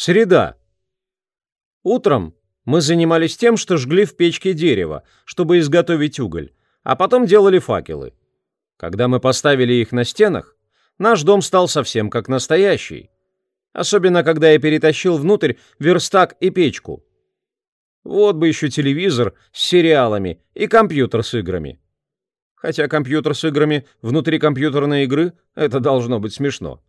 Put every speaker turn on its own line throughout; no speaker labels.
Среда. Утром мы занимались тем, что жгли в печке дерево, чтобы изготовить уголь, а потом делали факелы. Когда мы поставили их на стенах, наш дом стал совсем как настоящий. Особенно, когда я перетащил внутрь верстак и печку. Вот бы еще телевизор с сериалами и компьютер с играми. Хотя компьютер с играми внутри компьютерной игры — это должно быть смешно.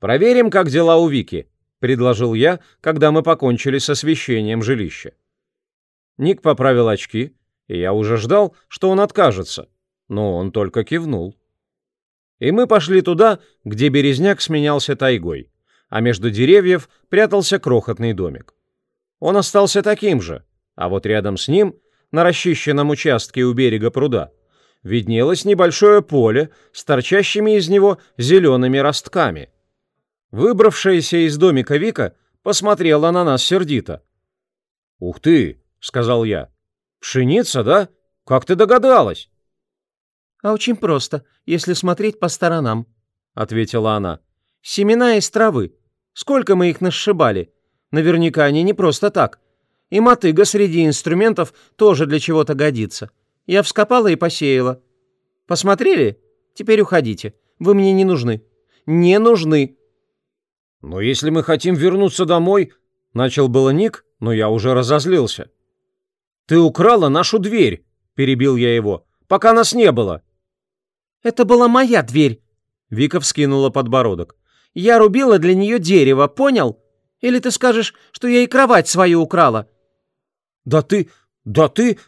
«Проверим, как дела у Вики», — предложил я, когда мы покончили с освещением жилища. Ник поправил очки, и я уже ждал, что он откажется, но он только кивнул. И мы пошли туда, где березняк сменялся тайгой, а между деревьев прятался крохотный домик. Он остался таким же, а вот рядом с ним, на расчищенном участке у берега пруда, виднелось небольшое поле с торчащими из него зелеными ростками — Выбравшаяся из домика Вика посмотрела на нас сердито. «Ух ты!» — сказал я. «Пшеница, да? Как ты догадалась?»
«А очень просто, если смотреть по сторонам», — ответила она. «Семена из травы. Сколько мы их насшибали? Наверняка они не просто так. И мотыга среди инструментов тоже для чего-то годится. Я вскопала и посеяла. Посмотрели? Теперь уходите. Вы мне не нужны. Не нужны!»
«Но если мы хотим вернуться домой...» — начал было Ник, но я уже разозлился. «Ты украла нашу дверь!» — перебил я его. «Пока нас не было!»
«Это была моя дверь!» — Вика вскинула подбородок. «Я рубила для нее дерево, понял? Или ты скажешь, что я и кровать свою украла?»
«Да ты... да ты...»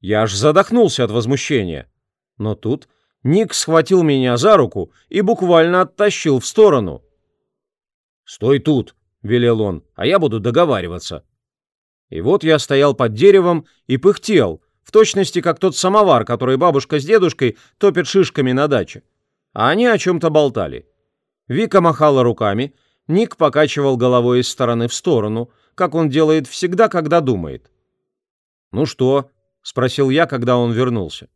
Я аж задохнулся от возмущения. Но тут Ник схватил меня за руку и буквально оттащил в сторону. «Стой тут!» — велел он, — «а я буду договариваться». И вот я стоял под деревом и пыхтел, в точности как тот самовар, который бабушка с дедушкой топят шишками на даче. А они о чем-то болтали. Вика махала руками, Ник покачивал головой из стороны в сторону, как он делает всегда, когда думает. «Ну что?» — спросил я, когда он вернулся.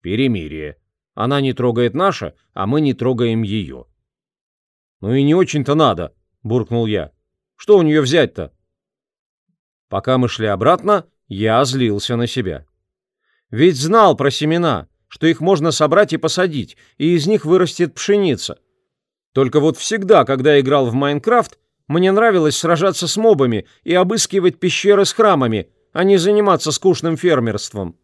«Перемирие. Она не трогает наше, а мы не трогаем ее. «Ну и не очень-то надо», — буркнул я. «Что у нее взять-то?» Пока мы шли обратно, я злился на себя. Ведь знал про семена, что их можно собрать и посадить, и из них вырастет пшеница. Только вот всегда, когда играл в Майнкрафт, мне нравилось сражаться с мобами и обыскивать пещеры с храмами, а не заниматься скучным фермерством.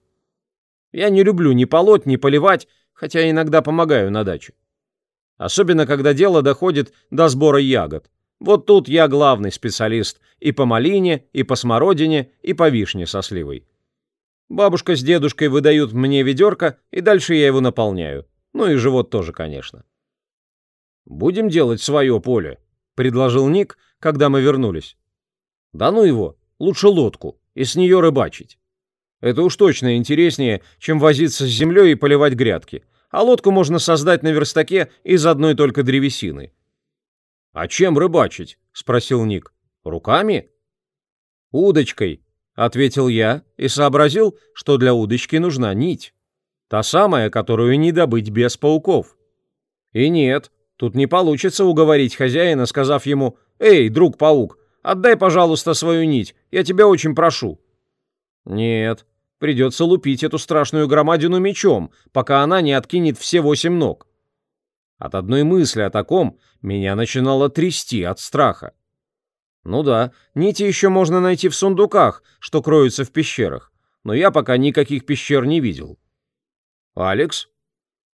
Я не люблю ни полоть, ни поливать, хотя иногда помогаю на даче. Особенно, когда дело доходит до сбора ягод. Вот тут я главный специалист и по малине, и по смородине, и по вишне со сливой. Бабушка с дедушкой выдают мне ведерко, и дальше я его наполняю. Ну и живот тоже, конечно. «Будем делать свое поле», — предложил Ник, когда мы вернулись. «Да ну его, лучше лодку, и с нее рыбачить. Это уж точно интереснее, чем возиться с землей и поливать грядки а лодку можно создать на верстаке из одной только древесины. «А чем рыбачить?» — спросил Ник. «Руками?» «Удочкой», — ответил я и сообразил, что для удочки нужна нить. Та самая, которую не добыть без пауков. И нет, тут не получится уговорить хозяина, сказав ему «Эй, друг-паук, отдай, пожалуйста, свою нить, я тебя очень прошу». Нет, Придется лупить эту страшную громадину мечом, пока она не откинет все восемь ног. От одной мысли о таком меня начинало трясти от страха. Ну да, нити еще можно найти в сундуках, что кроются в пещерах, но я пока никаких пещер не видел. «Алекс?»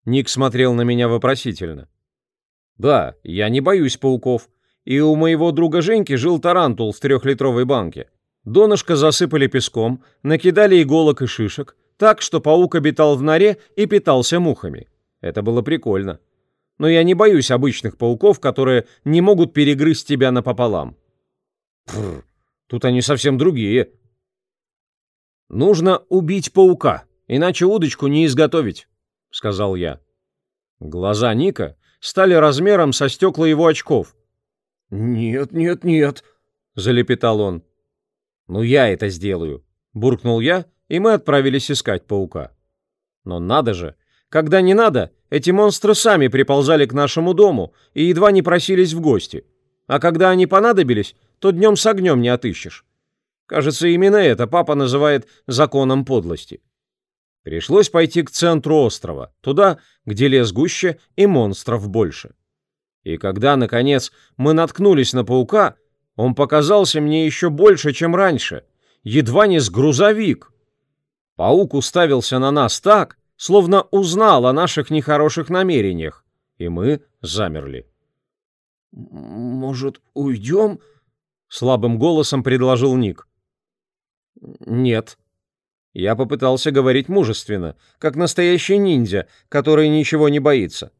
Ник смотрел на меня вопросительно. «Да, я не боюсь пауков, и у моего друга Женьки жил тарантул в трехлитровой банке. Донышко засыпали песком, накидали иголок и шишек, так, что паук обитал в норе и питался мухами. Это было прикольно. Но я не боюсь обычных пауков, которые не могут перегрызть тебя напополам. Фрр, тут они совсем другие. Нужно убить паука, иначе удочку не изготовить, сказал я. Глаза Ника стали размером со стекла его очков. «Нет, нет, нет», — залепетал он. «Ну я это сделаю», — буркнул я, и мы отправились искать паука. Но надо же, когда не надо, эти монстры сами приползали к нашему дому и едва не просились в гости. А когда они понадобились, то днем с огнем не отыщешь. Кажется, именно это папа называет законом подлости. Пришлось пойти к центру острова, туда, где лес гуще и монстров больше. И когда, наконец, мы наткнулись на паука, он показался мне еще больше, чем раньше, едва не с грузовик. Паук уставился на нас так, словно узнал о наших нехороших намерениях, и мы замерли.
«Может, уйдем?»
— слабым голосом предложил Ник. «Нет». Я попытался говорить мужественно, как настоящий ниндзя, который ничего не боится.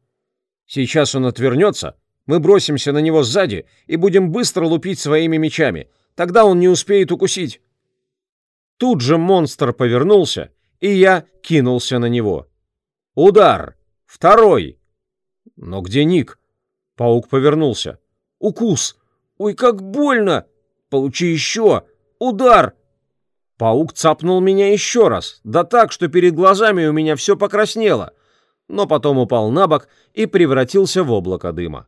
Сейчас он отвернется, мы бросимся на него сзади и будем быстро лупить своими мечами. Тогда он не успеет укусить. Тут же монстр повернулся, и я кинулся на него. Удар! Второй! Но где Ник? Паук повернулся. Укус! Ой, как больно! Получи еще! Удар! Паук цапнул меня еще раз, да так, что перед глазами у меня все покраснело, но потом упал на бок и превратился в облако дыма.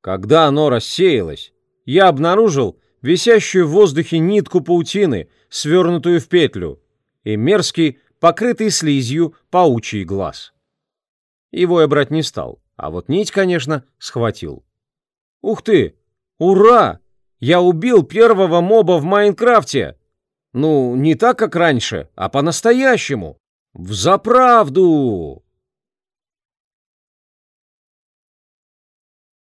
Когда оно рассеялось, я обнаружил висящую в воздухе нитку паутины, свернутую в петлю, и мерзкий, покрытый слизью, паучий глаз. Его я брать не стал, а вот нить, конечно, схватил. Ух ты! Ура! Я убил первого моба в Майнкрафте! Ну, не так, как раньше, а по-настоящему. Взаправду!